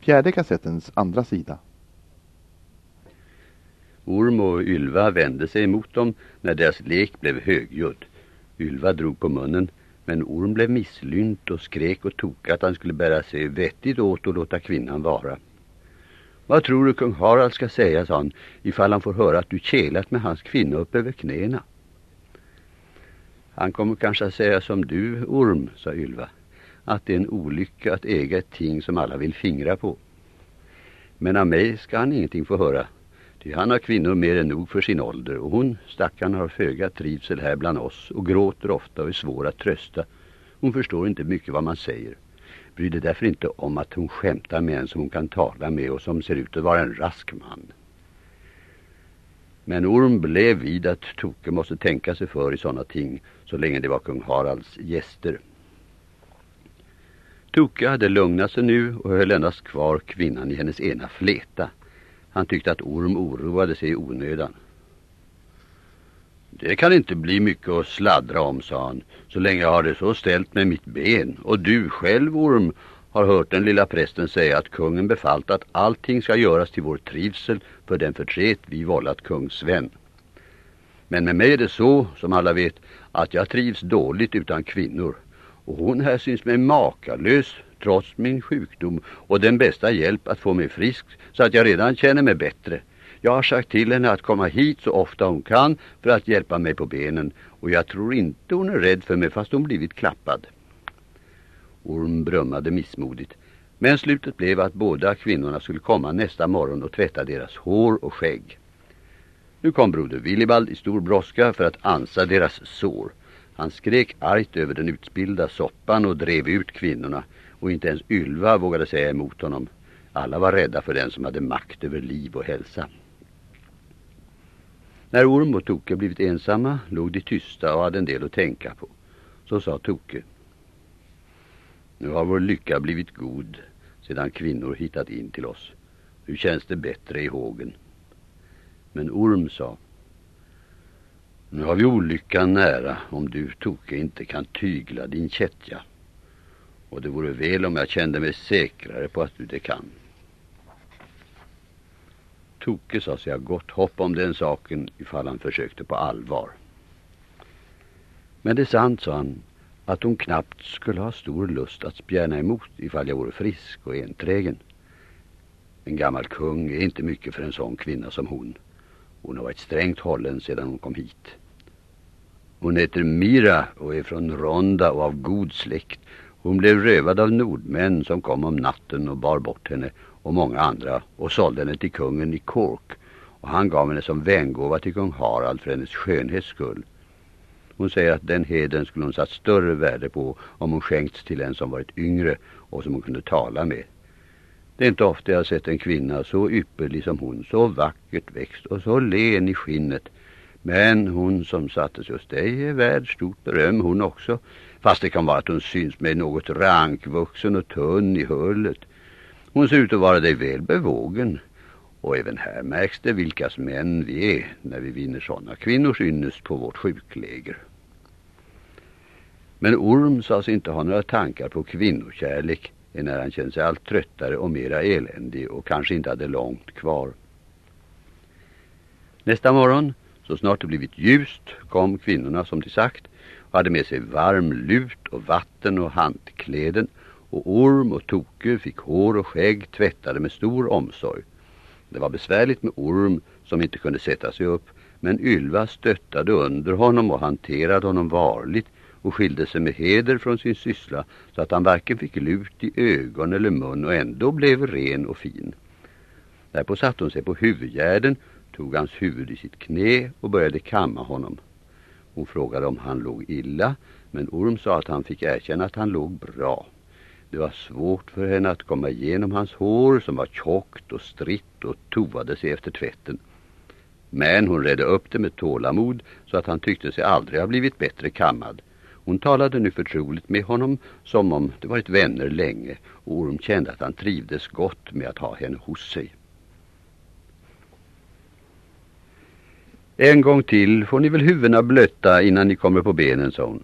Fjärde kassettens andra sida. Orm och Ylva vände sig emot dem när deras lek blev högljudd. Ylva drog på munnen men Orm blev misslynt och skrek och tog att han skulle bära sig vettigt åt och låta kvinnan vara. Vad tror du kung Harald ska säga, sa han, ifall han får höra att du kelat med hans kvinna upp över knäna? Han kommer kanske att säga som du, Orm, sa Ylva, att det är en olycka att äga ett ting som alla vill fingra på. Men av mig ska han ingenting få höra, Ty han har kvinnor mer än nog för sin ålder och hon, stackaren, har föga trivsel här bland oss och gråter ofta och är svår att trösta. Hon förstår inte mycket vad man säger. Bryr det därför inte om att hon skämtar med en som hon kan tala med och som ser ut att vara en rask man. Men Orm blev vid att Toke måste tänka sig för i sådana ting så länge det var kung Haralds gäster. Toke hade lugnat sig nu och höll endast kvar kvinnan i hennes ena fleta. Han tyckte att Orm oroade sig i onödan. Det kan inte bli mycket att sladdra om, sa han, så länge jag har det så ställt med mitt ben. Och du själv, Orm, har hört den lilla prästen säga att kungen befallt att allting ska göras till vår trivsel för den förtret vi vållat kung Sven. Men med mig är det så, som alla vet, att jag trivs dåligt utan kvinnor. Och hon här syns mig makalös, trots min sjukdom och den bästa hjälp att få mig frisk så att jag redan känner mig bättre. Jag har sagt till henne att komma hit så ofta hon kan för att hjälpa mig på benen och jag tror inte hon är rädd för mig fast hon blivit klappad. Orm brummade missmodigt. Men slutet blev att båda kvinnorna skulle komma nästa morgon och tvätta deras hår och skägg. Nu kom broder Willibald i stor brådska för att ansa deras sår. Han skrek argt över den utspillda soppan och drev ut kvinnorna och inte ens Ylva vågade säga emot honom. Alla var rädda för den som hade makt över liv och hälsa. När Orm och Toke blivit ensamma låg de tysta och hade en del att tänka på. Så sa Toke. Nu har vår lycka blivit god sedan kvinnor hittat in till oss. Nu känns det bättre i hågen. Men Orm sa. Nu har vi olyckan nära om du, Toke, inte kan tygla din kättja. Och det vore väl om jag kände mig säkrare på att du det kan. Toke sa sig ha gott hopp om den saken ifall han försökte på allvar. Men det är sant, sa han, att hon knappt skulle ha stor lust att spjärna emot ifall jag vore frisk och enträgen. En gammal kung är inte mycket för en sån kvinna som hon. Hon har varit strängt hållen sedan hon kom hit. Hon heter Mira och är från Ronda och av god släkt hon blev rövad av nordmän som kom om natten och bar bort henne och många andra och sålde henne till kungen i Cork och han gav henne som vängåva till kung Harald för hennes skönhets skull. Hon säger att den heden skulle hon satt större värde på om hon skänkts till en som varit yngre och som hon kunde tala med. Det är inte ofta jag har sett en kvinna så ypperlig som hon, så vackert växt och så len i skinnet. Men hon som sattes hos dig är värd stort beröm hon också. Fast det kan vara att hon syns med något rankvuxen och tunn i hullet. Hon ser ut att vara dig väl bevågen. Och även här märks det vilkas män vi är när vi vinner sådana kvinnors ynnest på vårt sjukläger. Men Orm sades sig inte ha några tankar på kvinnokärlek när han kände sig allt tröttare och mera eländig och kanske inte hade långt kvar. Nästa morgon, så snart det blivit ljust, kom kvinnorna som de sagt och hade med sig varm lut och vatten och handkläden och orm och toke fick hår och skägg tvättade med stor omsorg. Det var besvärligt med orm som inte kunde sätta sig upp men Ylva stöttade under honom och hanterade honom varligt och skilde sig med heder från sin syssla så att han varken fick lut i ögon eller mun och ändå blev ren och fin. Därpå satte hon sig på huvudgärden, tog hans huvud i sitt knä och började kamma honom. Hon frågade om han låg illa, men Orm sa att han fick erkänna att han låg bra. Det var svårt för henne att komma igenom hans hår som var tjockt och stritt och tovade sig efter tvätten. Men hon redde upp det med tålamod så att han tyckte sig aldrig ha blivit bättre kammad. Hon talade nu förtroligt med honom som om det varit vänner länge och Orm kände att han trivdes gott med att ha henne hos sig. En gång till får ni väl huvudena blötta innan ni kommer på benen, sa hon.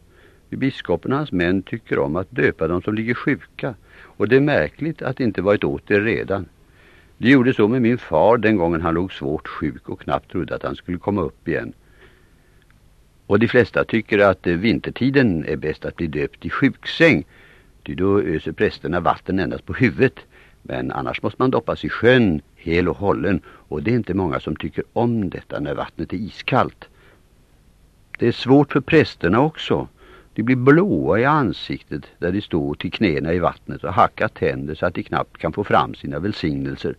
Biskopen och hans män tycker om att döpa dem som ligger sjuka och det är märkligt att det inte varit åt det redan. Det gjorde så med min far den gången han låg svårt sjuk och knappt trodde att han skulle komma upp igen. Och de flesta tycker att vintertiden är bäst att bli döpt i sjuksäng. Ty då öser prästerna vatten endast på huvudet. Men annars måste man doppas i sjön hel och hållen. Och det är inte många som tycker om detta när vattnet är iskallt. Det är svårt för prästerna också. De blir blåa i ansiktet där de står till knäna i vattnet och hackar tänder så att de knappt kan få fram sina välsignelser.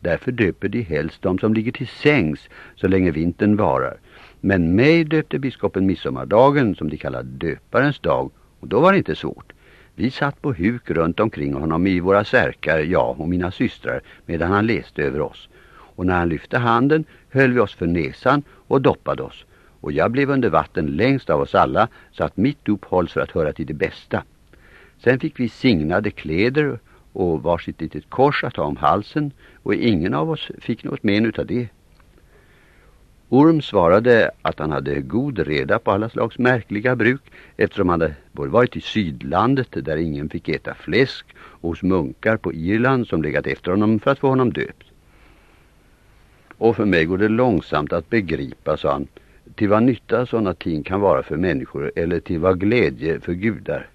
Därför döper de helst de som ligger till sängs så länge vintern varar. Men mig döpte biskopen midsommardagen som de kallar döparens dag och då var det inte svårt. Vi satt på huk runt omkring honom i våra särkar, jag och mina systrar, medan han läste över oss. Och när han lyfte handen höll vi oss för näsan och doppade oss och jag blev under vatten längst av oss alla så att mitt dop hålls för att höra till det bästa. Sen fick vi signade kläder och varsitt litet kors att ha om halsen och ingen av oss fick något men utav det. Orm svarade att han hade god reda på alla slags märkliga bruk eftersom han hade både varit i sydlandet där ingen fick äta fläsk och hos munkar på Irland som legat efter honom för att få honom döpt. Och för mig går det långsamt att begripa, sa han, till vad nytta sådana ting kan vara för människor eller till vad glädje för gudar.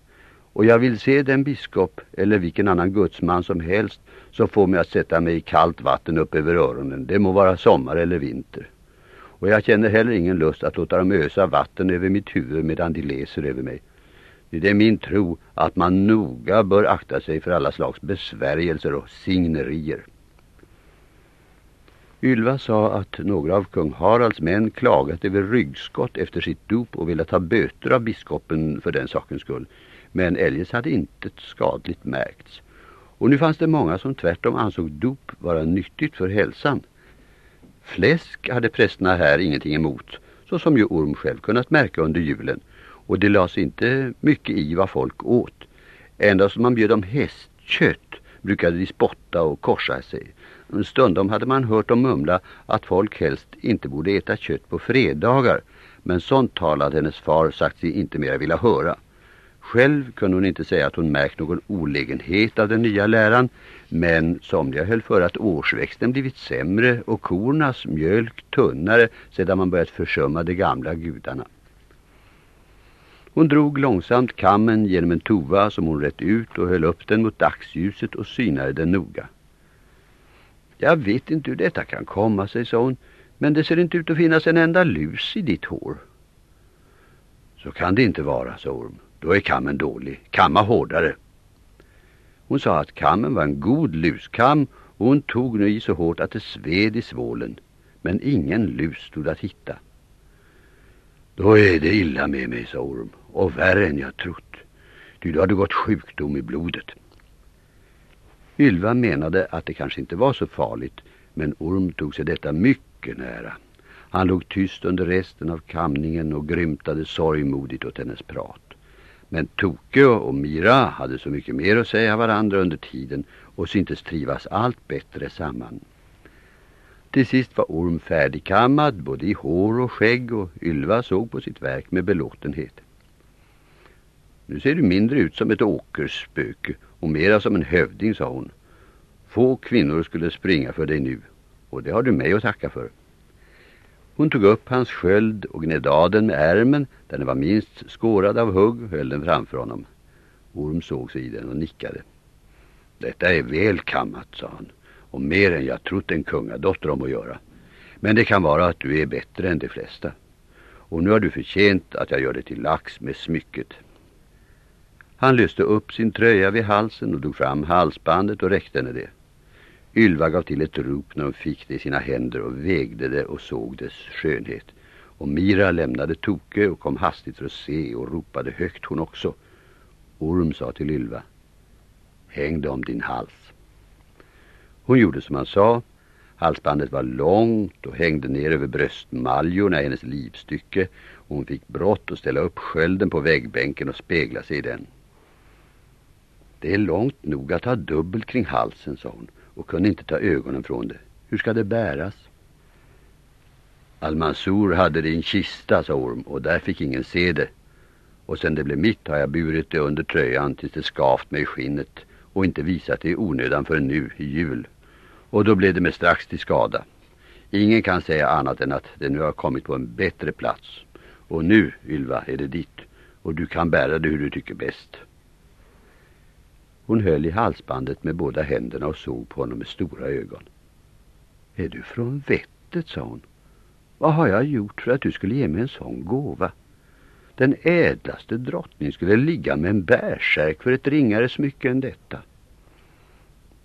Och jag vill se den biskop eller vilken annan gudsman som helst som får mig att sätta mig i kallt vatten upp över öronen. Det må vara sommar eller vinter. Och jag känner heller ingen lust att låta dem ösa vatten över mitt huvud medan de läser över mig. Det är min tro att man noga bör akta sig för alla slags besvärjelser och signerier. Ylva sa att några av kung Haralds män klagat över ryggskott efter sitt dop och ville ta böter av biskopen för den sakens skull. Men eljest hade inte skadligt märkts. Och nu fanns det många som tvärtom ansåg dop vara nyttigt för hälsan. Fläsk hade prästerna här ingenting emot, så som ju Orm själv kunnat märka under julen. Och det lades inte mycket i vad folk åt. Endast som man bjöd om hästkött brukade de spotta och korsa sig. Stundom hade man hört dem mumla att folk helst inte borde äta kött på fredagar. Men sånt talade hennes far sagt sig inte mera vilja höra. Själv kunde hon inte säga att hon märkt någon olägenhet av den nya läran. Men somliga höll för att årsväxten blivit sämre och kornas mjölk tunnare sedan man börjat försumma de gamla gudarna. Hon drog långsamt kammen genom en tova som hon rätt ut och höll upp den mot dagsljuset och synade den noga. Jag vet inte hur detta kan komma sig, sa hon, men det ser inte ut att finnas en enda lus i ditt hår. Så kan det inte vara, sa Orm. Då är kammen dålig. Kamma hårdare. Hon sa att kammen var en god luskam och hon tog nu i så hårt att det sved i svålen. Men ingen lus stod att hitta. Då är det illa med mig, sa Orm, och värre än jag trott. Du, har hade gått sjukdom i blodet. Ylva menade att det kanske inte var så farligt, men Orm tog sig detta mycket nära. Han låg tyst under resten av kamningen och grymtade sorgmodigt åt hennes prat. Men Toke och Mira hade så mycket mer att säga varandra under tiden och syntes trivas allt bättre samman. Till sist var Orm färdigkammad både i hår och skägg och Ylva såg på sitt verk med belåtenhet. Nu ser du mindre ut som ett åkerspöke och mera som en hövding, sa hon. Få kvinnor skulle springa för dig nu och det har du mig att tacka för. Hon tog upp hans sköld och gned av den med ärmen där den var minst skårad av hugg och höll den framför honom. Orm såg sig i den och nickade. Detta är väl kammat, sa han, och mer än jag trott en kungadotter om att göra. Men det kan vara att du är bättre än de flesta. Och nu har du förtjänt att jag gör det till lax med smycket. Han löste upp sin tröja vid halsen och drog fram halsbandet och räckte henne det. Ylva gav till ett rop när hon fick det i sina händer och vägde det och såg dess skönhet. Och Mira lämnade Toke och kom hastigt för att se och ropade högt hon också. Orm sa till Ylva, häng det om din hals. Hon gjorde som han sa. Halsbandet var långt och hängde ner över bröstmaljorna i hennes livstycke och hon fick brått att ställa upp skölden på väggbänken och spegla sig i den. Det är långt nog att ha dubbelt kring halsen, sa hon och kunde inte ta ögonen från det. Hur ska det bäras? Almansor hade det i en kista, sa Orm, och där fick ingen se det. och sen det blev mitt har jag burit det under tröjan tills det skavt mig i skinnet och inte visat det i onödan för nu i jul. Och då blev det med strax till skada. Ingen kan säga annat än att det nu har kommit på en bättre plats. Och nu, Ylva, är det ditt. Och du kan bära det hur du tycker bäst. Hon höll i halsbandet med båda händerna och såg på honom med stora ögon. Är du från vettet, sa hon. Vad har jag gjort för att du skulle ge mig en sån gåva? Den ädlaste drottning skulle ligga med en bärsärk för ett ringare smycke än detta.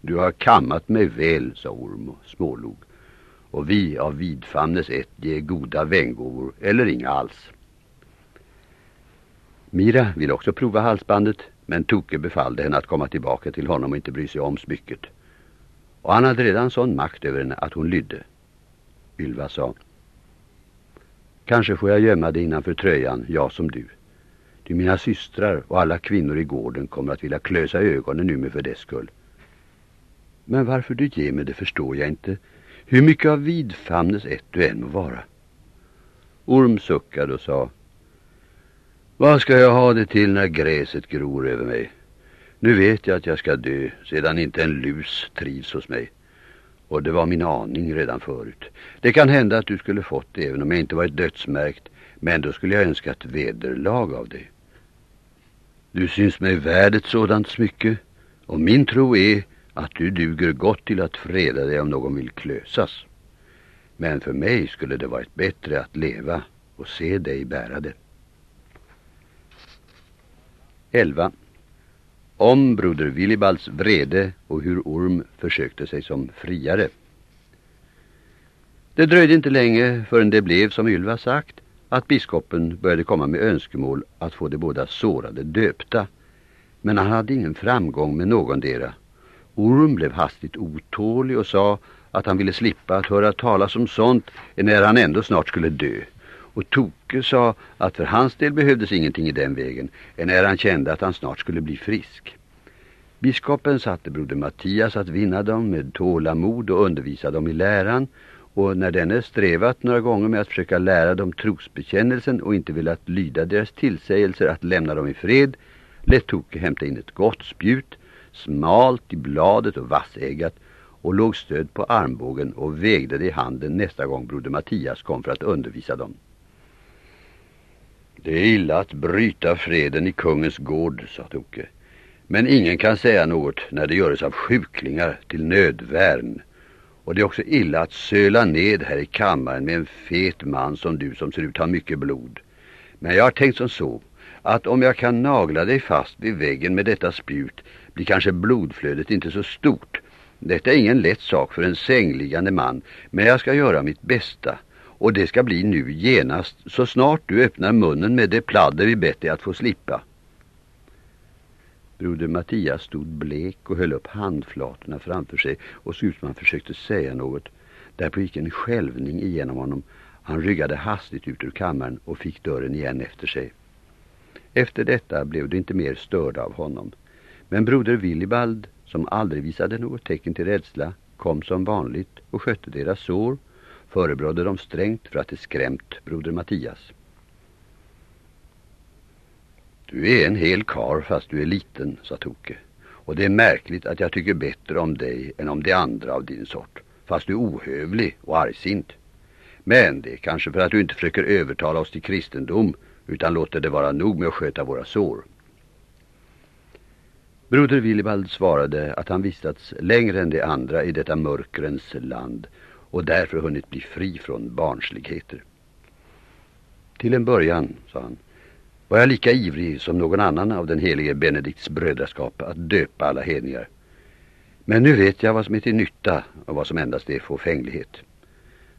Du har kammat mig väl, sa Orm och smålog. Och vi av vidfamnes ett ger goda vängåvor eller inga alls. Mira vill också prova halsbandet men Toke befallde henne att komma tillbaka till honom och inte bry sig om smycket. Och han hade redan sån makt över henne att hon lydde. Ylva sa Kanske får jag gömma dig innanför tröjan, jag som du. Du mina systrar och alla kvinnor i gården kommer att vilja klösa ögonen nu med för dess skull. Men varför du ger mig det förstår jag inte. Hur mycket av vidfamnes ett du än må vara. Orm suckade och sa vad ska jag ha det till när gräset gror över mig? Nu vet jag att jag ska dö sedan inte en lus trivs hos mig. Och det var min aning redan förut. Det kan hända att du skulle fått det även om jag inte varit dödsmärkt. Men då skulle jag önska ett vederlag av dig. Du syns mig värd ett sådant smycke. Och min tro är att du duger gott till att freda dig om någon vill klösas. Men för mig skulle det varit bättre att leva och se dig bära det. 11. Om broder Willibalds vrede och hur Orm försökte sig som friare. Det dröjde inte länge förrän det blev, som Ylva sagt, att biskopen började komma med önskemål att få de båda sårade döpta. Men han hade ingen framgång med någondera. Orm blev hastigt otålig och sa att han ville slippa att höra talas om sånt när han ändå snart skulle dö. Och Toke sa att för hans del behövdes ingenting i den vägen, när han kände att han snart skulle bli frisk. Biskopen satte broder Mattias att vinna dem med tålamod och undervisa dem i läran och när denne strävat några gånger med att försöka lära dem trosbekännelsen och inte velat lyda deras tillsägelser att lämna dem i fred lät Toke hämta in ett gott spjut, smalt i bladet och vassägat och låg stöd på armbågen och vägde det i handen nästa gång broder Mattias kom för att undervisa dem. Det är illa att bryta freden i kungens gård, sa Toke. Men ingen kan säga något när det görs av sjuklingar till nödvärn. Och det är också illa att söla ned här i kammaren med en fet man som du som ser ut att ha mycket blod. Men jag har tänkt som så att om jag kan nagla dig fast vid väggen med detta spjut blir kanske blodflödet inte så stort. Detta är ingen lätt sak för en sängliggande man men jag ska göra mitt bästa och det ska bli nu genast så snart du öppnar munnen med det pladder vi bett dig att få slippa. Broder Mattias stod blek och höll upp handflatorna framför sig och såg ut som han försökte säga något. Därpå gick en skälvning igenom honom. Han ryggade hastigt ut ur kammaren och fick dörren igen efter sig. Efter detta blev det inte mer störda av honom. Men broder Willibald, som aldrig visade något tecken till rädsla, kom som vanligt och skötte deras sår, förebrådde dem strängt för att det skrämt broder Mattias. Du är en hel kar fast du är liten, sa Toke. Och det är märkligt att jag tycker bättre om dig än om de andra av din sort. Fast du är ohövlig och argsint. Men det är kanske för att du inte försöker övertala oss till kristendom utan låter det vara nog med att sköta våra sår. Broder Willibald svarade att han vistats längre än de andra i detta mörkrens land och därför hunnit bli fri från barnsligheter. Till en början, sa han, var jag lika ivrig som någon annan av den helige Benedikts brödraskap att döpa alla hedningar. Men nu vet jag vad som är till nytta och vad som endast är fåfänglighet.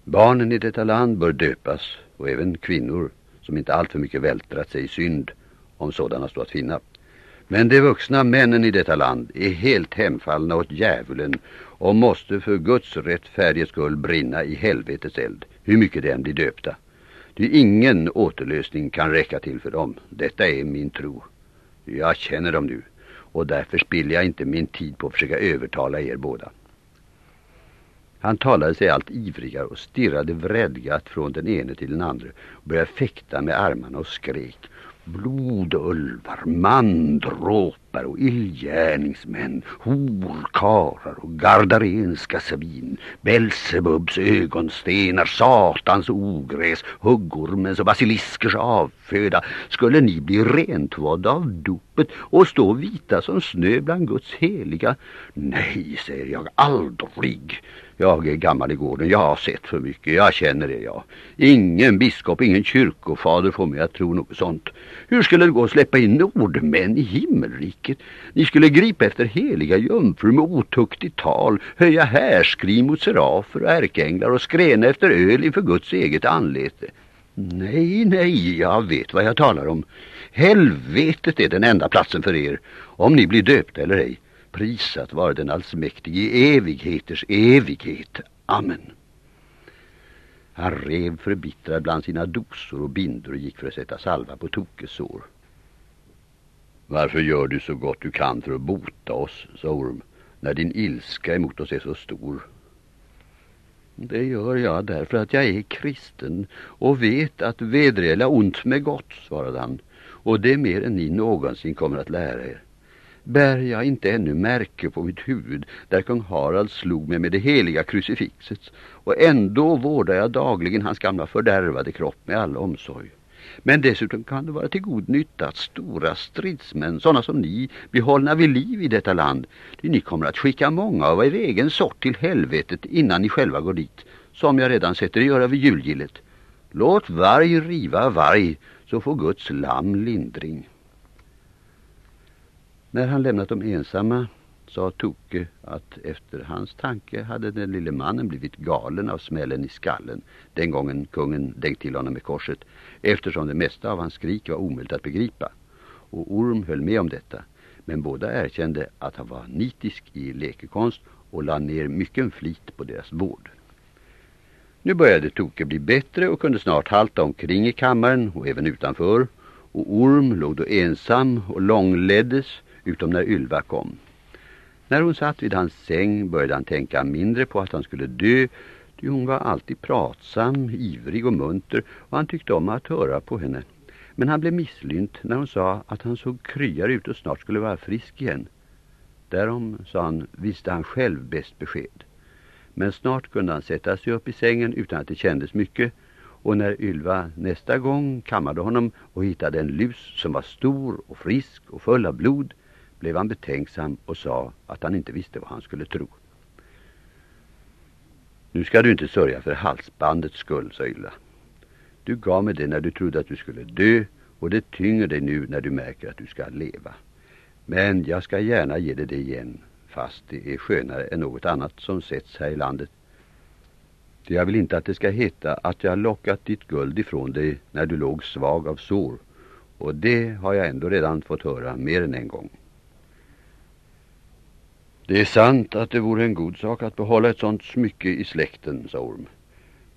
Barnen i detta land bör döpas och även kvinnor som inte alltför mycket vältrat sig i synd om sådana står att finna. Men de vuxna männen i detta land är helt hemfallna åt djävulen och måste för Guds rättfärdighets skull brinna i helvetets eld, hur mycket de än blir döpta. Det ingen återlösning kan räcka till för dem. Detta är min tro. Jag känner dem nu och därför spiller jag inte min tid på att försöka övertala er båda. Han talade sig allt ivrigare och stirrade vredgat från den ene till den andra och började fäkta med armarna och skrek. blodulvar, mandråpar och illgärningsmän, horkarar och gardarenska svin, Belsebubs ögonstenar, Satans ogräs, huggormens och basiliskers avföda, skulle ni bli rentvådda av dopet och stå vita som snö bland Guds heliga? Nej, säger jag, aldrig. Jag är gammal i gården, jag har sett för mycket, jag känner det jag. Ingen biskop, ingen kyrkofader får mig att tro något sånt. Hur skulle det gå att släppa in nordmän i himmelriket? Ni skulle gripa efter heliga jungfrur med otuktigt tal, höja härskri mot serafer och ärkeänglar och skrena efter öl inför Guds eget anlete. Nej, nej, jag vet vad jag talar om. Helvetet är den enda platsen för er, om ni blir döpta eller ej. Prisat vare den allsmäktige i evigheters evighet. Amen. Han rev förbittrad bland sina dosor och bindor och gick för att sätta salva på tokesår. Varför gör du så gott du kan för att bota oss, sa Orm, när din ilska emot oss är så stor? Det gör jag därför att jag är kristen och vet att vedrela ont med gott, svarade han. Och det är mer än ni någonsin kommer att lära er bär jag inte ännu märke på mitt huvud där kung Harald slog mig med det heliga krucifixet och ändå vårdar jag dagligen hans gamla fördärvade kropp med all omsorg. Men dessutom kan det vara till god nytta att stora stridsmän, sådana som ni, blir hållna vid liv i detta land. Ni kommer att skicka många av er egen sort till helvetet innan ni själva går dit, som jag redan sett er göra vid julgillet. Låt varg riva varg, så får Guds lamm lindring. När han lämnat dem ensamma sa Toke att efter hans tanke hade den lille mannen blivit galen av smällen i skallen den gången kungen dängt till honom med korset eftersom det mesta av hans skrik var omöjligt att begripa. Och Orm höll med om detta men båda erkände att han var nitisk i lekekonst och la ner mycket flit på deras vård. Nu började Toke bli bättre och kunde snart halta omkring i kammaren och även utanför och Orm låg då ensam och långleddes utom när Ylva kom. När hon satt vid hans säng började han tänka mindre på att han skulle dö, ty hon var alltid pratsam, ivrig och munter och han tyckte om att höra på henne. Men han blev misslynt när hon sa att han såg kryar ut och snart skulle vara frisk igen. Därom, sa han, visste han själv bäst besked. Men snart kunde han sätta sig upp i sängen utan att det kändes mycket och när Ylva nästa gång kammade honom och hittade en lus som var stor och frisk och full av blod blev han betänksam och sa att han inte visste vad han skulle tro. Nu ska du inte sörja för halsbandets skull, sa Ylva. Du gav mig det när du trodde att du skulle dö och det tynger dig nu när du märker att du ska leva. Men jag ska gärna ge dig det igen, fast det är skönare än något annat som setts här i landet. Jag vill inte att det ska heta att jag lockat ditt guld ifrån dig när du låg svag av sår. Och det har jag ändå redan fått höra mer än en gång. Det är sant att det vore en god sak att behålla ett sånt smycke i släkten, sa Orm.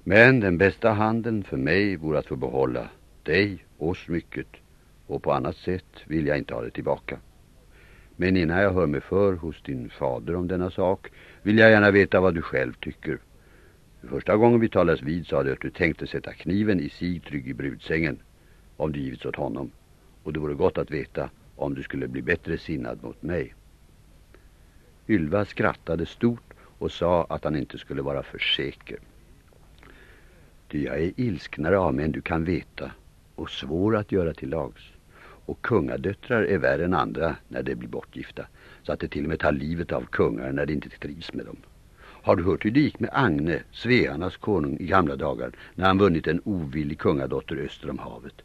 Men den bästa handeln för mig vore att få behålla dig och smycket. Och på annat sätt vill jag inte ha det tillbaka. Men innan jag hör mig för hos din fader om denna sak vill jag gärna veta vad du själv tycker. Första gången vi talades vid sa du att du tänkte sätta kniven i Sigtrygg i brudsängen om du givits åt honom. Och det vore gott att veta om du skulle bli bättre sinnad mot mig. Ylva skrattade stort och sa att han inte skulle vara för säker. Ty jag är ilsknare av mig än du kan veta och svår att göra till lags. Och kungadöttrar är värre än andra när de blir bortgifta så att det till och med tar livet av kungar när de inte trivs med dem. Har du hört hur det gick med Agne, Svearnas konung i gamla dagar när han vunnit en ovillig kungadotter öster om havet?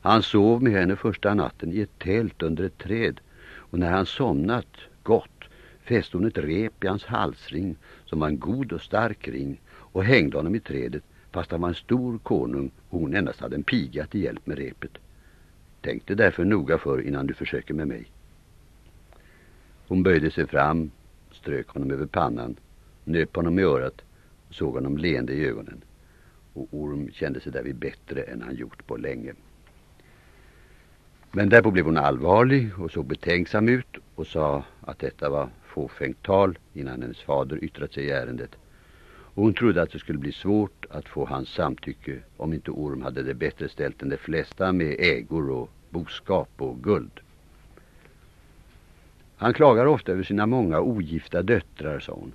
Han sov med henne första natten i ett tält under ett träd och när han somnat gott fäste hon ett rep i hans halsring som var en god och stark ring och hängde honom i trädet fast han var en stor konung och hon endast hade en piga till hjälp med repet. Tänk dig därför noga för innan du försöker med mig. Hon böjde sig fram, strök honom över pannan, nöp honom i örat och såg honom leende i ögonen. Och Orm kände sig därvid bättre än han gjort på länge. Men därpå blev hon allvarlig och såg betänksam ut och sa att detta var fåfängt tal innan hennes fader yttrat sig i ärendet. Och hon trodde att det skulle bli svårt att få hans samtycke om inte Orm hade det bättre ställt än de flesta med ägor och boskap och guld. Han klagar ofta över sina många ogifta döttrar, sa hon.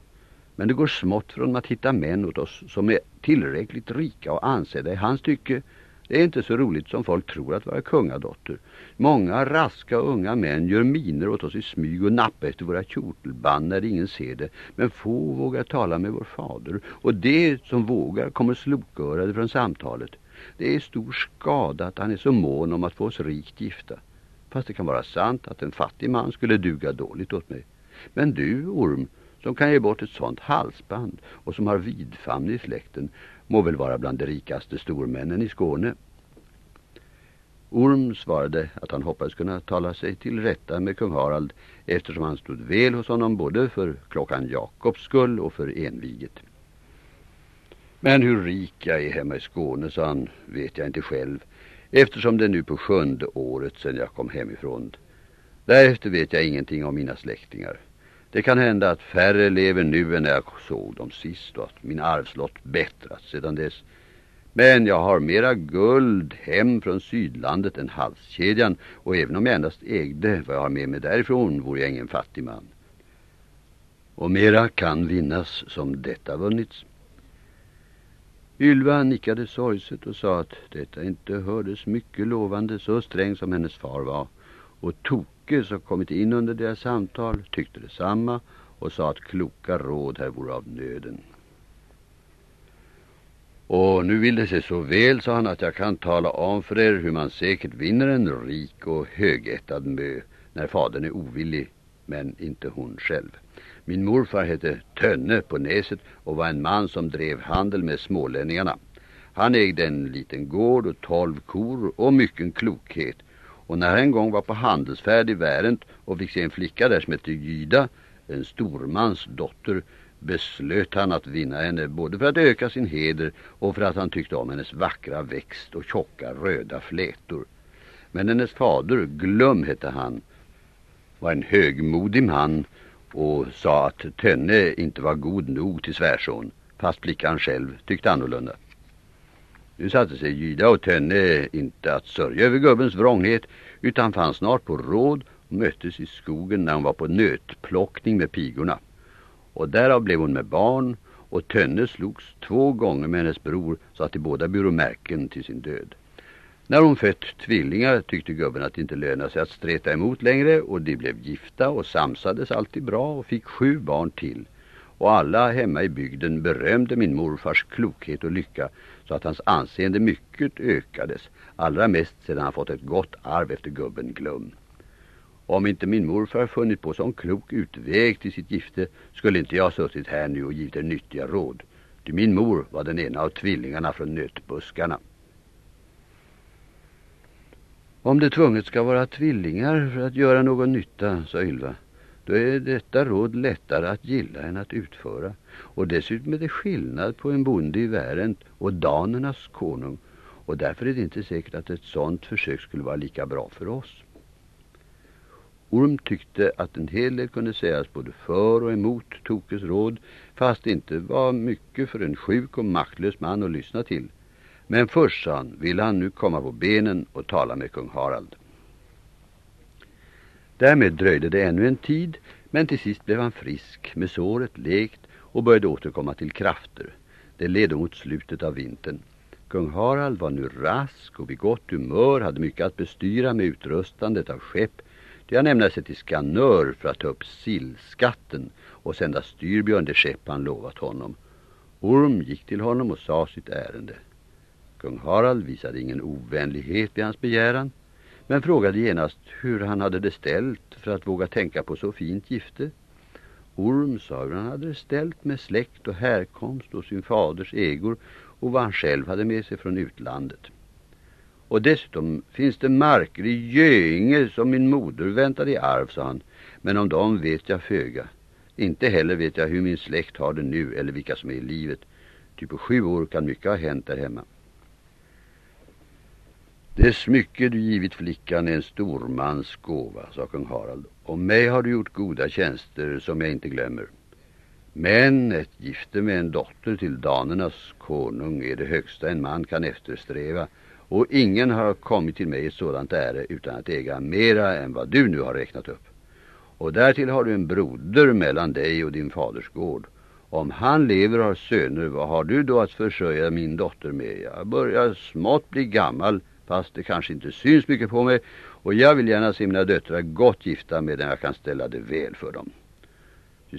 Men det går smått från att hitta män åt oss som är tillräckligt rika och ansedda i hans tycke. Det är inte så roligt som folk tror att vara kungadotter. Många raska unga män gör miner åt oss i smyg och nappar efter våra kjortelband när ingen ser det. Men få vågar tala med vår fader. Och det som vågar kommer slokörade från samtalet. Det är stor skada att han är så mån om att få oss rikt gifta. Fast det kan vara sant att en fattig man skulle duga dåligt åt mig. Men du, Orm, som kan ge bort ett sånt halsband och som har vidfamn i släkten må väl vara bland de rikaste stormännen i Skåne. Orm svarade att han hoppades kunna tala sig till rätta med kung Harald eftersom han stod väl hos honom både för klockan Jakobs skull och för enviget. Men hur rik jag är hemma i Skåne, sa han, vet jag inte själv eftersom det är nu på sjunde året sedan jag kom hemifrån. Därefter vet jag ingenting om mina släktingar. Det kan hända att färre lever nu än när jag såg dem sist och att min arvslott bättrats sedan dess. Men jag har mera guld hem från sydlandet än halskedjan och även om jag endast ägde vad jag har med mig därifrån vore jag ingen fattig man. Och mera kan vinnas som detta vunnits. Ylva nickade sorgset och sa att detta inte hördes mycket lovande så sträng som hennes far var. Och Toke som kommit in under deras samtal tyckte detsamma och sa att kloka råd här vore av nöden. Och nu vill det sig så väl, sa han, att jag kan tala om för er hur man säkert vinner en rik och högättad mö när fadern är ovillig, men inte hon själv. Min morfar hette Tönne på Näset och var en man som drev handel med smålänningarna. Han ägde en liten gård och tolv kor och mycket klokhet. Och när han en gång var på handelsfärd i Värent och fick se en flicka där som hette Gyda, en stormans dotter, beslöt han att vinna henne både för att öka sin heder och för att han tyckte om hennes vackra växt och tjocka röda flätor. Men hennes fader, Glum hette han, var en högmodig man och sa att Tönne inte var god nog till svärson, fast flickan själv tyckte annorlunda. Nu satte sig Gyda och Tönne inte att sörja över gubbens vrånghet utan fann snart på råd och möttes i skogen när hon var på nötplockning med pigorna. Och därav blev hon med barn och Tönne slogs två gånger med hennes bror så att de båda byrå märken till sin död. När hon fött tvillingar tyckte gubben att det inte lönade sig att streta emot längre och de blev gifta och samsades alltid bra och fick sju barn till. Och alla hemma i bygden berömde min morfars klokhet och lycka så att hans anseende mycket ökades, allra mest sedan han fått ett gott arv efter gubben Glum. Om inte min morfar funnit på sån klok utväg till sitt gifte skulle inte jag suttit här nu och givit er nyttiga råd. Ty min mor var den ena av tvillingarna från nötbuskarna. Om det tvunget ska vara tvillingar för att göra någon nytta, sa Ylva, då är detta råd lättare att gilla än att utföra. Och dessutom är det skillnad på en bonde i Värent och danernas konung. Och därför är det inte säkert att ett sådant försök skulle vara lika bra för oss. Orm tyckte att en hel del kunde sägas både för och emot Tokes råd, fast det inte var mycket för en sjuk och maktlös man att lyssna till. Men först, han, ville han nu komma på benen och tala med kung Harald. Därmed dröjde det ännu en tid, men till sist blev han frisk, med såret lekt och började återkomma till krafter. Det ledde mot slutet av vintern. Kung Harald var nu rask och vid gott humör, hade mycket att bestyra med utrustandet av skepp. Det han ämnade sig till Skanör för att ta upp sillskatten och sända styrbjörn det skepp han lovat honom. Orm gick till honom och sa sitt ärende. Kung Harald visade ingen ovänlighet vid hans begäran men frågade genast hur han hade det ställt för att våga tänka på så fint gifte. Orm sa hur han hade det ställt med släkt och härkomst och sin faders ägor och vad han själv hade med sig från utlandet. Och dessutom finns det marker i Göinge som min moder väntade i arv, sa han. Men om dem vet jag föga. Inte heller vet jag hur min släkt har det nu eller vilka som är i livet. Typ på sju år kan mycket ha hänt där hemma. Det smycke du givit flickan är en stormans gåva, sa kung Harald. Och mig har du gjort goda tjänster som jag inte glömmer. Men ett gifte med en dotter till danernas konung är det högsta en man kan eftersträva och ingen har kommit till mig i ett sådant ära utan att äga mera än vad du nu har räknat upp. Och därtill har du en broder mellan dig och din faders gård. Om han lever och har söner, vad har du då att försörja min dotter med? Jag börjar smått bli gammal, fast det kanske inte syns mycket på mig. Och jag vill gärna se mina döttrar gott gifta medan jag kan ställa det väl för dem.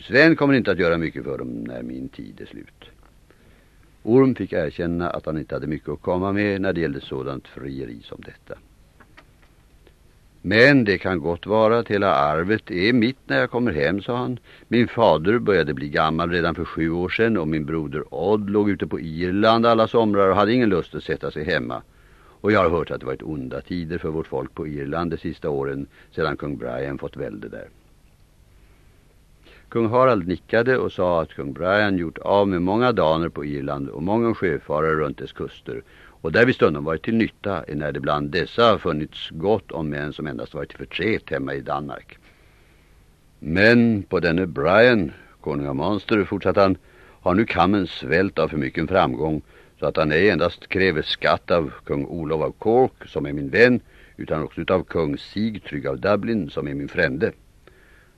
Sven kommer inte att göra mycket för dem när min tid är slut. Orm fick erkänna att han inte hade mycket att komma med när det gällde sådant frieri som detta. Men det kan gott vara att hela arvet är mitt när jag kommer hem, sa han. Min fader började bli gammal redan för sju år sedan och min broder Odd låg ute på Irland alla somrar och hade ingen lust att sätta sig hemma. Och jag har hört att det varit onda tider för vårt folk på Irland de sista åren sedan kung Brian fått välde där. Kung Harald nickade och sa att kung Brian gjort av med många daner på Irland och många sjöfarare runt dess kuster och därvid stundom varit till nytta när det bland dessa funnits gott om män som endast varit till förtret hemma i Danmark. Men på denne Brian, konung av Monster”, fortsatte han, har nu kammen svält av för mycket framgång så att han ej endast kräver skatt av kung Olof av Cork som är min vän utan också av kung Sigtrygg av Dublin som är min frände.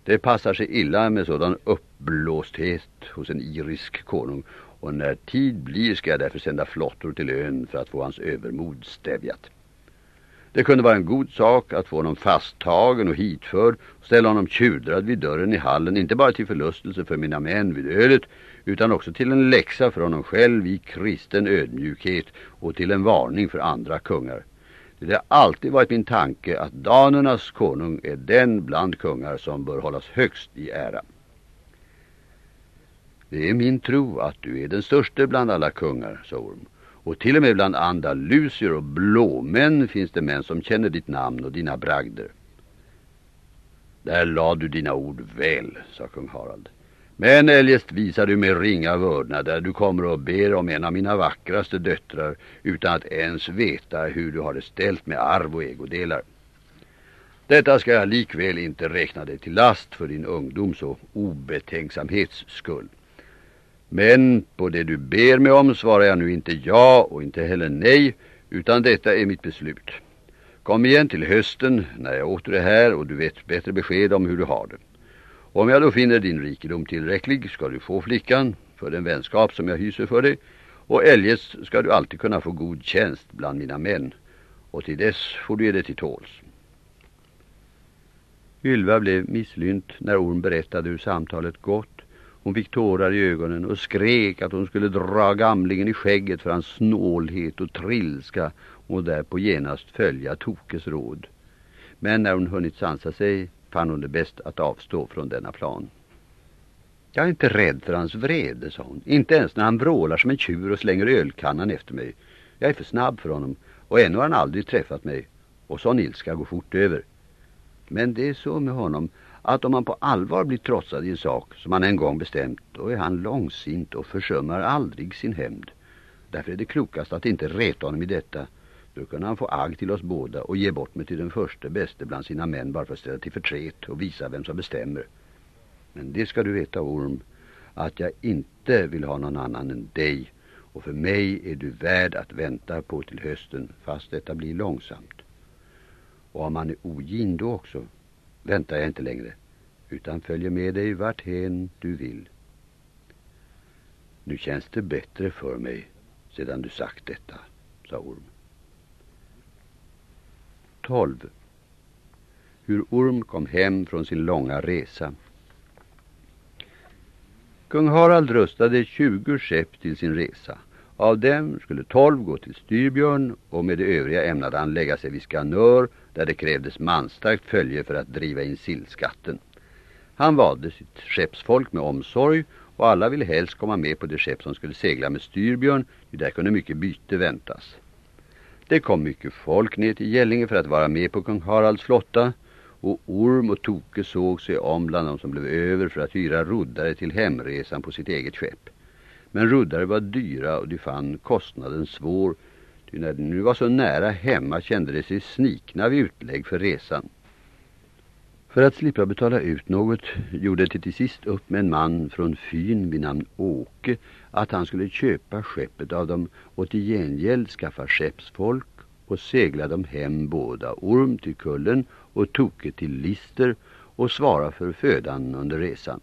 Det passar sig illa med sådan uppblåsthet hos en irisk konung och när tid blir ska jag därför sända flottor till ön för att få hans övermod stävjat. Det kunde vara en god sak att få honom fasttagen och hitförd och ställa honom tjudrad vid dörren i hallen, inte bara till förlustelse för mina män vid ölet utan också till en läxa för honom själv i kristen ödmjukhet och till en varning för andra kungar. Det har alltid varit min tanke att danernas konung är den bland kungar som bör hållas högst i ära. Det är min tro att du är den största bland alla kungar, sa Orm. Och till och med bland andalusier och blåmän finns det män som känner ditt namn och dina bragder. Där lade du dina ord väl, sa kung Harald. Men eljest visar du med ringa vördnad där du kommer och ber om en av mina vackraste döttrar utan att ens veta hur du har det ställt med arv och ägodelar. Detta ska jag likväl inte räkna dig till last för din ungdoms och obetänksamhets skull. Men på det du ber mig om svarar jag nu inte ja och inte heller nej, utan detta är mitt beslut. Kom igen till hösten när jag åter är här och du vet bättre besked om hur du har det. Om jag då finner din rikedom tillräcklig ska du få flickan för den vänskap som jag hyser för dig och eljest ska du alltid kunna få god tjänst bland mina män och till dess får du ge det till tåls. Ylva blev misslynt när Orm berättade hur samtalet gått hon fick tårar i ögonen och skrek att hon skulle dra gamlingen i skägget för hans snålhet och trilska och därpå genast följa Tokes råd. Men när hon hunnit sansa sig fann hon det bäst att avstå från denna plan. Jag är inte rädd för hans vrede, sa hon. Inte ens när han vrålar som en tjur och slänger ölkannan efter mig. Jag är för snabb för honom och ännu har han aldrig träffat mig. Och sån ilska går fort över. Men det är så med honom att om man på allvar blir trotsad i en sak som han en gång bestämt, då är han långsint och försummar aldrig sin hämnd. Därför är det klokast att inte reta honom i detta. Då kunde han få agg till oss båda och ge bort mig till den första bäste bland sina män bara för att ställa till förtret och visa vem som bestämmer. Men det ska du veta, Orm, att jag inte vill ha någon annan än dig. Och för mig är du värd att vänta på till hösten, fast detta blir långsamt. Och om man är ogin då också, väntar jag inte längre utan följer med dig vart hen du vill. Nu känns det bättre för mig sedan du sagt detta, sa Orm. 12. Hur Orm kom hem från sin långa resa. Kung Harald rustade 20 skepp till sin resa. Av dem skulle 12 gå till Styrbjörn och med det övriga ämnade han lägga sig vid Skanör där det krävdes manstarkt följe för att driva in sillskatten. Han valde sitt skeppsfolk med omsorg och alla ville helst komma med på det skepp som skulle segla med styrbjörn, där kunde mycket byte väntas. Det kom mycket folk ner till Gällinge för att vara med på kung Haralds flotta och Orm och Toke såg sig om bland de som blev över för att hyra roddare till hemresan på sitt eget skepp. Men roddare var dyra och de fann kostnaden svår Ty när de nu var så nära hemma kände de sig snikna vid utlägg för resan. För att slippa betala ut något gjorde de till sist upp med en man från Fyn vid namn Åke att han skulle köpa skeppet av dem och till gengäld skaffa skeppsfolk och segla dem hem båda Orm till kullen och Toke till Lister och svara för födan under resan.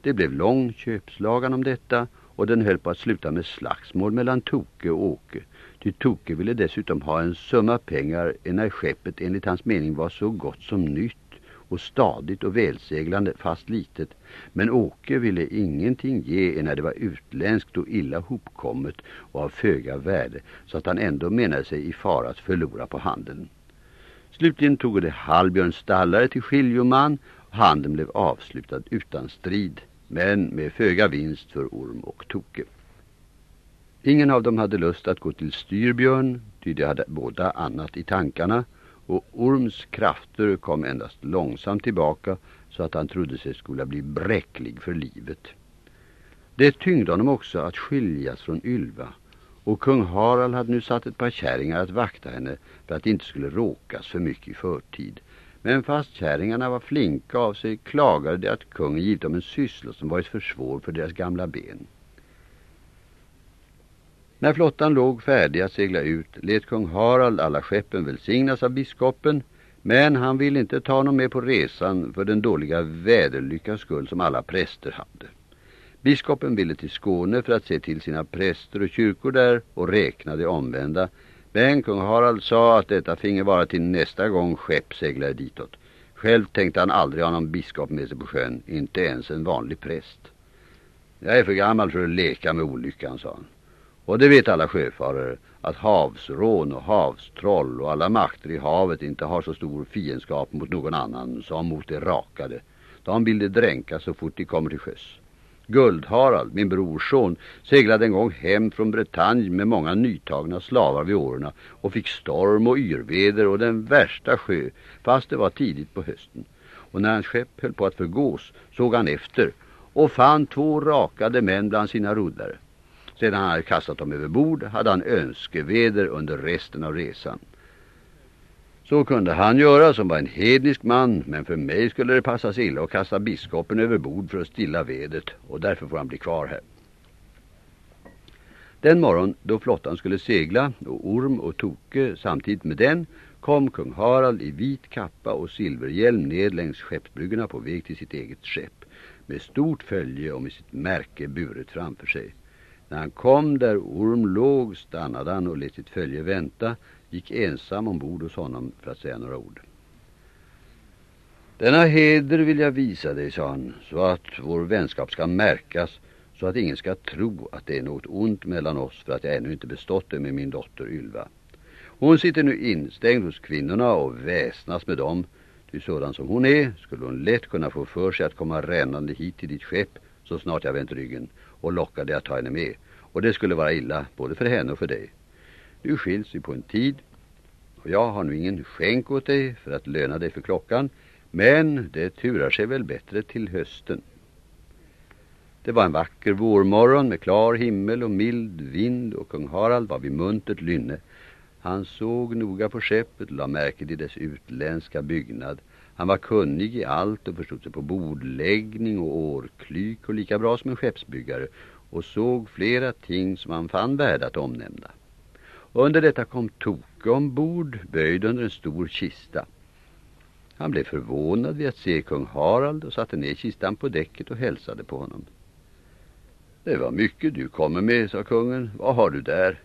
Det blev lång köpslagan om detta och den höll på att sluta med slagsmål mellan Toke och Åke. Ty Toke ville dessutom ha en summa pengar när skeppet enligt hans mening var så gott som nytt och stadigt och välseglande fast litet. Men Åke ville ingenting ge när det var utländskt och illa hopkommet och av föga värde så att han ändå menade sig i fara att förlora på handeln. Slutligen tog det Hallbjörn stallare till skiljoman och handeln blev avslutad utan strid men med föga vinst för Orm och Toke. Ingen av dem hade lust att gå till Styrbjörn, ty de hade båda annat i tankarna och Orms krafter kom endast långsamt tillbaka så att han trodde sig skulle bli bräcklig för livet. Det tyngde honom också att skiljas från Ylva och kung Harald hade nu satt ett par kärringar att vakta henne för att det inte skulle råkas för mycket i förtid. Men fast kärringarna var flinka av sig klagade de att kungen givit dem en syssla som varit för svår för deras gamla ben. När flottan låg färdig att segla ut let kung Harald alla skeppen välsignas av biskopen men han ville inte ta honom med på resan för den dåliga väderlyckans skull som alla präster hade. Biskopen ville till Skåne för att se till sina präster och kyrkor där och räkna det omvända men kung Harald sa att detta finge vara till nästa gång skepp seglade ditåt. Själv tänkte han aldrig ha någon biskop med sig på sjön, inte ens en vanlig präst. Jag är för gammal för att leka med olyckan, sa han. Och det vet alla sjöfarare att havsrån och havstroll och alla makter i havet inte har så stor fiendskap mot någon annan som mot det rakade. De vill det dränka så fort de kommer till sjöss. Guldharald, min brorson, seglade en gång hem från Bretagne med många nytagna slavar vid åren och fick storm och yrväder och den värsta sjö, fast det var tidigt på hösten. Och när hans skepp höll på att förgås såg han efter och fann två rakade män bland sina roddare. Sedan han hade kastat dem över bord hade han önskeveder under resten av resan. Så kunde han göra som var en hednisk man, men för mig skulle det passa sig illa att kasta biskopen över bord för att stilla vedet och därför får han bli kvar här. Den morgon då flottan skulle segla och Orm och Toke samtidigt med den kom kung Harald i vit kappa och silverhjälm ned längs skeppsbryggorna på väg till sitt eget skepp med stort följe och med sitt märke buret framför sig. När han kom där Orm låg stannade han och lät sitt följe vänta, gick ensam ombord hos honom för att säga några ord. Denna heder vill jag visa dig, sa han, så att vår vänskap ska märkas, så att ingen ska tro att det är något ont mellan oss för att jag ännu inte bestått det med min dotter Ylva. Hon sitter nu instängd hos kvinnorna och väsnas med dem. Ty sådan som hon är skulle hon lätt kunna få för sig att komma rännande hit till ditt skepp så snart jag vänt ryggen och lockade dig att ta henne med. Och det skulle vara illa både för henne och för dig. Nu skiljs vi på en tid och jag har nu ingen skänk åt dig för att löna dig för klockan men det turar sig väl bättre till hösten. Det var en vacker vårmorgon med klar himmel och mild vind och kung Harald var vid muntert lynne. Han såg noga på skeppet och la märke till dess utländska byggnad. Han var kunnig i allt och förstod sig på bordläggning och årklyk och lika bra som en skeppsbyggare och såg flera ting som han fann värda att omnämna. Under detta kom Toke ombord, böjd under en stor kista. Han blev förvånad vid att se kung Harald och satte ner kistan på däcket och hälsade på honom. Det var mycket du kommer med, sa kungen. Vad har du där?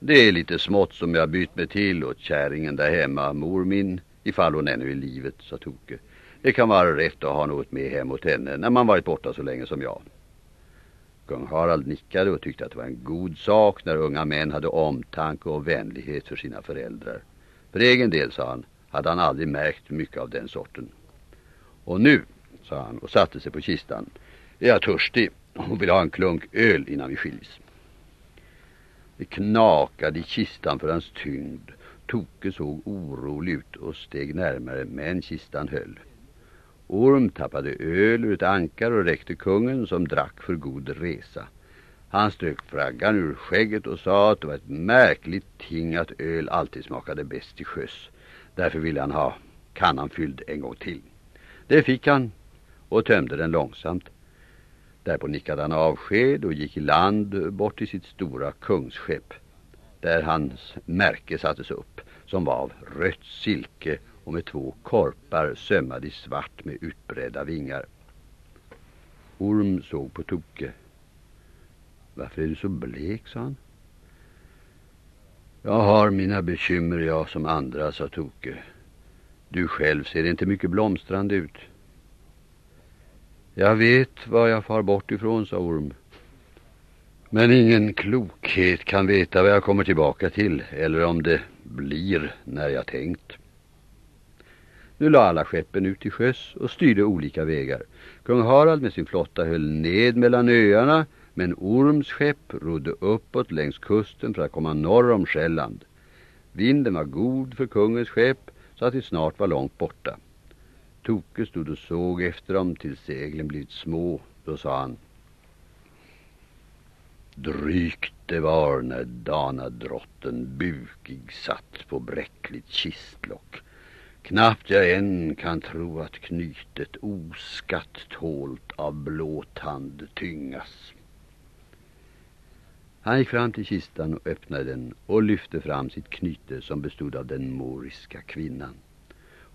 Det är lite smått som jag bytt mig till åt kärringen där hemma, mor min, ifall hon ännu är i livet, sa Toke. Det kan vara rätt att ha något med hem åt henne när man varit borta så länge som jag. Kung Harald nickade och tyckte att det var en god sak när unga män hade omtanke och vänlighet för sina föräldrar. För egen del, sa han, hade han aldrig märkt mycket av den sorten. Och nu, sa han och satte sig på kistan, är jag törstig och vill ha en klunk öl innan vi skiljs. Det knakade i kistan för hans tyngd. Toke såg orolig ut och steg närmare, men kistan höll. Orm tappade öl ur ett ankar och räckte kungen som drack för god resa. Han strök fraggan ur skägget och sa att det var ett märkligt ting att öl alltid smakade bäst till sjöss. Därför ville han ha kannan fylld en gång till. Det fick han och tömde den långsamt. Därpå nickade han avsked och gick i land bort till sitt stora kungsskepp där hans märke sattes upp som var av rött silke och med två korpar sömmade i svart med utbredda vingar. Orm såg på Toke. Varför är du så blek, sa han. Jag har mina bekymmer, jag som andra, sa Toke. Du själv ser inte mycket blomstrande ut. Jag vet vad jag far bort ifrån, sa Orm. Men ingen klokhet kan veta vad jag kommer tillbaka till eller om det blir när jag tänkt. Nu la alla skeppen ut till sjöss och styrde olika vägar. Kung Harald med sin flotta höll ned mellan öarna men Orms skepp rodde uppåt längs kusten för att komma norr om Själland. Vinden var god för kungens skepp så att de snart var långt borta. Toke stod och såg efter dem tills seglen blivit små. Då sa han Drygt det var när Danadrotten bukig satt på bräckligt kistlock. Knappt jag än kan tro att knytet oskatt tålt av blåtand tyngas. Han gick fram till kistan och öppnade den och lyfte fram sitt knyte som bestod av den moriska kvinnan.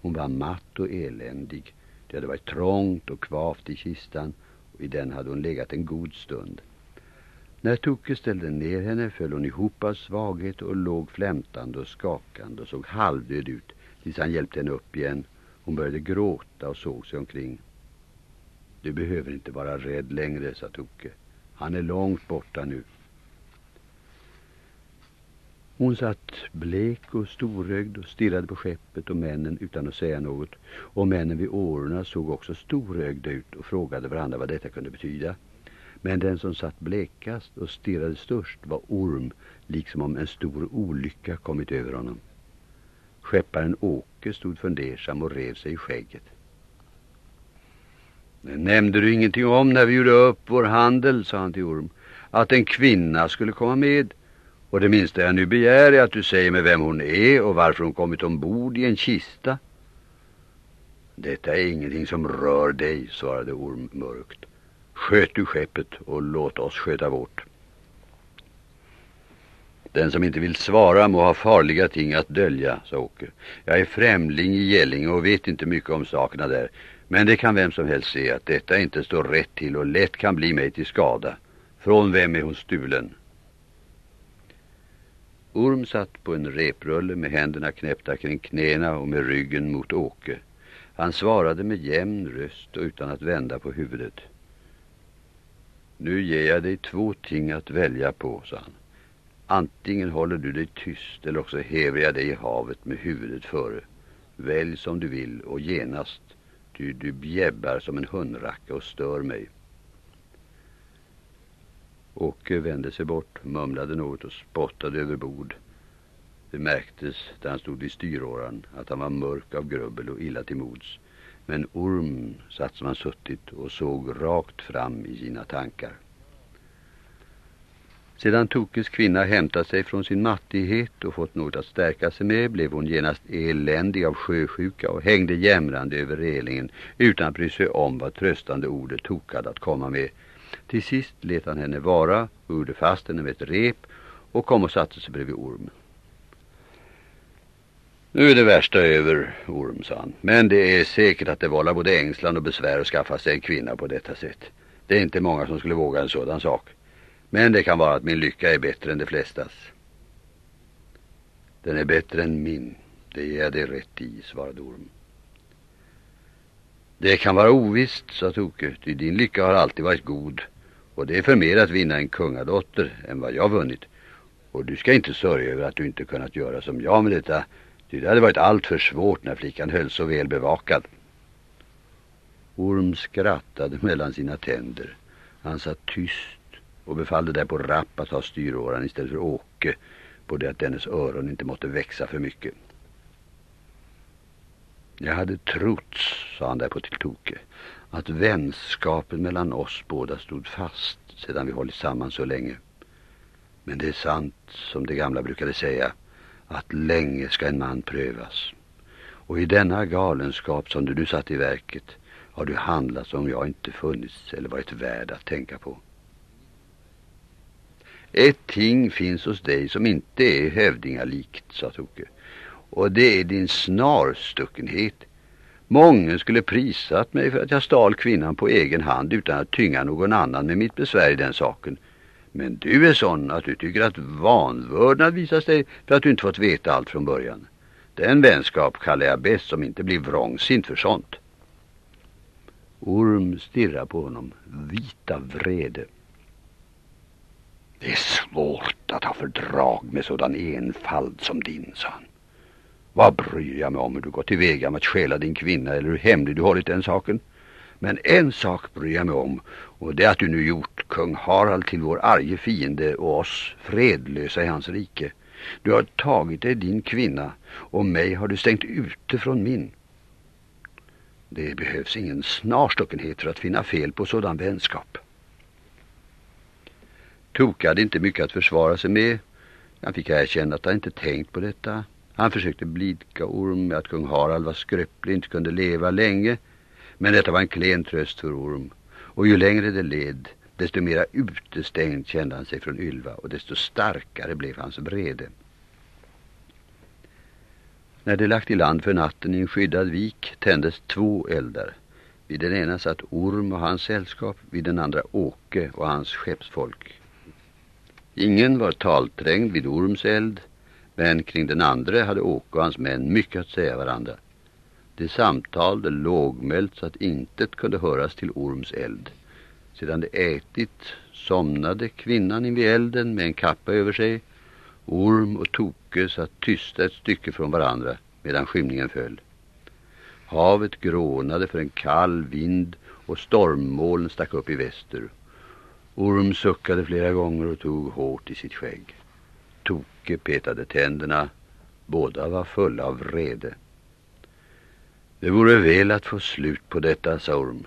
Hon var matt och eländig. Det hade varit trångt och kvavt i kistan och i den hade hon legat en god stund. När Toke ställde ner henne föll hon ihop av svaghet och låg flämtande och skakande och såg halvdöd ut tills han hjälpte henne upp igen. Hon började gråta och såg sig omkring. Du behöver inte vara rädd längre, sa Toke. Han är långt borta nu. Hon satt blek och storögd och stirrade på skeppet och männen utan att säga något. Och männen vid årorna såg också storögda ut och frågade varandra vad detta kunde betyda. Men den som satt blekast och stirrade störst var Orm, liksom om en stor olycka kommit över honom. Skepparen Åke stod fundersam och rev sig i skägget. Det nämnde du ingenting om när vi gjorde upp vår handel, sa han till Orm. Att en kvinna skulle komma med. Och det minsta jag nu begär är att du säger mig vem hon är och varför hon kommit ombord i en kista. Detta är ingenting som rör dig, svarade Orm mörkt. Sköt du skeppet och låt oss sköta vårt. Den som inte vill svara må ha farliga ting att dölja, sa Åke. Jag är främling i Gällinge och vet inte mycket om sakerna där. Men det kan vem som helst se att detta inte står rätt till och lätt kan bli mig till skada. Från vem är hon stulen? Orm satt på en reprulle med händerna knäppta kring knäna och med ryggen mot Åke. Han svarade med jämn röst och utan att vända på huvudet. Nu ger jag dig två ting att välja på, sa han. Antingen håller du dig tyst eller också häver jag dig i havet med huvudet före. Välj som du vill och genast, ty du bjäbbar som en hundracka och stör mig. Åke vände sig bort, mumlade något och spottade över bord. Det märktes där han stod vid styråran att han var mörk av grubbel och illa till mods. Men Orm satt som han suttit och såg rakt fram i sina tankar. Sedan Tokes kvinna hämtat sig från sin mattighet och fått något att stärka sig med blev hon genast eländig av sjösjuka och hängde jämrande över relingen utan att bry sig om vad tröstande ordet tokade att komma med. Till sist let han henne vara och gjorde fast henne med ett rep och kom och satte sig bredvid Orm. Nu är det värsta över, Orm, sa han. Men det är säkert att det vållar både ängslan och besvär att skaffa sig en kvinna på detta sätt. Det är inte många som skulle våga en sådan sak. Men det kan vara att min lycka är bättre än de flestas. Den är bättre än min, det ger jag dig rätt i, svarade Orm. Det kan vara ovisst, sa Toke, ty din lycka har alltid varit god. Och det är för mer att vinna en kungadotter än vad jag vunnit. Och du ska inte sörja över att du inte kunnat göra som jag med detta Ty det hade varit allt för svårt när flickan höll så väl bevakad. Orm skrattade mellan sina tänder. Han satt tyst och befallde där på rapp att ha styråran istället för Åke på det att dennes öron inte måtte växa för mycket. Jag hade trott, sa han där på till Toke, att vänskapen mellan oss båda stod fast sedan vi hållit samman så länge. Men det är sant, som det gamla brukade säga, att länge ska en man prövas. Och i denna galenskap som du nu satt i verket har du handlat som jag inte funnits eller varit värd att tänka på. Ett ting finns hos dig som inte är hövdingalikt, sa Toke. Och det är din snarstuckenhet. Många skulle prisat mig för att jag stal kvinnan på egen hand utan att tynga någon annan med mitt besvär i den saken. Men du är sån att du tycker att vanvördnad visar sig för att du inte fått veta allt från början. Den vänskap kallar jag bäst som inte blir vrångsint för sånt. Orm stirrar på honom, vita vrede. Det är svårt att ha fördrag med sådan enfald som din, sa han. Vad bryr jag mig om hur du gått tillväga med att stjäla din kvinna eller hur hemlig du hållit den saken? Men en sak bryr jag mig om och det är att du nu gjort kung Harald till vår arge fiende och oss fredlösa i hans rike. Du har tagit dig din kvinna och mig har du stängt ute från min. Det behövs ingen snarstuckenhet för att finna fel på sådan vänskap. Toka hade inte mycket att försvara sig med. Han fick erkänna att han inte tänkt på detta. Han försökte blidka Orm med att kung Harald var skröplig och inte kunde leva länge. Men detta var en klen tröst för Orm. Och ju längre det led, desto mera utestängd kände han sig från Ylva och desto starkare blev hans vrede. När de lagt i land för natten i en skyddad vik tändes två eldar. Vid den ena satt Orm och hans sällskap, vid den andra Åke och hans skeppsfolk. Ingen var talträngd vid Orms eld, men kring den andra hade Åke och hans män mycket att säga varandra. Det samtalade lågmält så att intet kunde höras till Orms eld. Sedan de ätit somnade kvinnan invid elden med en kappa över sig. Orm och Toke satt tysta ett stycke från varandra medan skymningen föll. Havet grånade för en kall vind och stormmoln stack upp i väster. Orm suckade flera gånger och tog hårt i sitt skägg. Toke petade tänderna. Båda var fulla av vrede. Det vore väl att få slut på detta, sa Orm.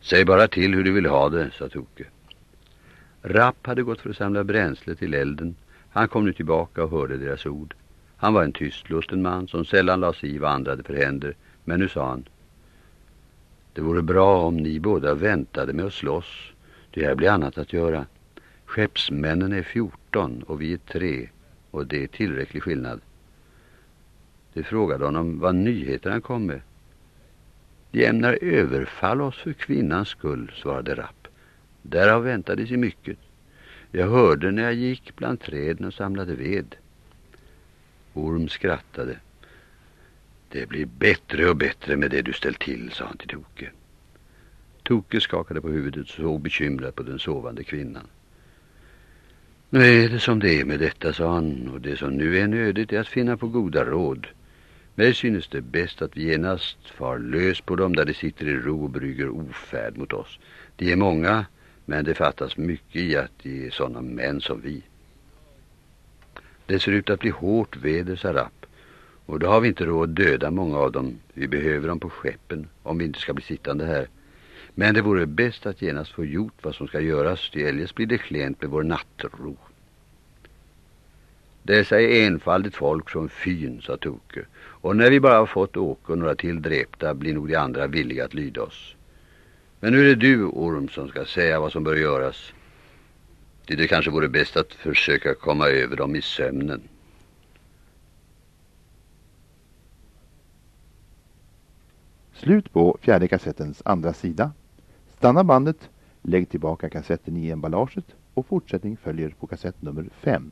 Säg bara till hur du vill ha det, sa Toke. Rapp hade gått för att samla bränsle till elden. Han kom nu tillbaka och hörde deras ord. Han var en tystlusten man som sällan la sig i vad andra hade för händer. Men nu sa han. Det vore bra om ni båda väntade med att slåss. Det här blir annat att göra. Skeppsmännen är 14 och vi är tre och det är tillräcklig skillnad. De frågade honom vad nyheter han kom med. De ämnar överfalla oss för kvinnans skull, svarade Rapp. Därav väntade sig mycket. Jag hörde när jag gick bland träden och samlade ved. Orm skrattade. Det blir bättre och bättre med det du ställt till, sa han till Toke. Toke skakade på huvudet och såg bekymrad på den sovande kvinnan. Nu är det som det är med detta, sa han, och det som nu är nödigt är att finna på goda råd. Mig synes det bäst att vi genast far lös på dem där de sitter i ro och brygger ofärd mot oss. De är många, men det fattas mycket i att de är sådana män som vi. Det ser ut att bli hårt väder, sa Rapp. Och då har vi inte råd att döda många av dem. Vi behöver dem på skeppen om vi inte ska bli sittande här. Men det vore bäst att genast få gjort vad som ska göras, ty eljest blir det klent med vår nattro. Dessa är enfaldigt folk från Fyn, sa Toke. Och när vi bara har fått Åke och några till dräpta blir nog de andra villiga att lyda oss. Men nu är det du, Orm, som ska säga vad som bör göras. Det, det kanske vore bäst att försöka komma över dem i sömnen. Slut på fjärde kassettens andra sida. Stanna bandet, lägg tillbaka kassetten i emballaget och fortsättning följer på kassett nummer 5.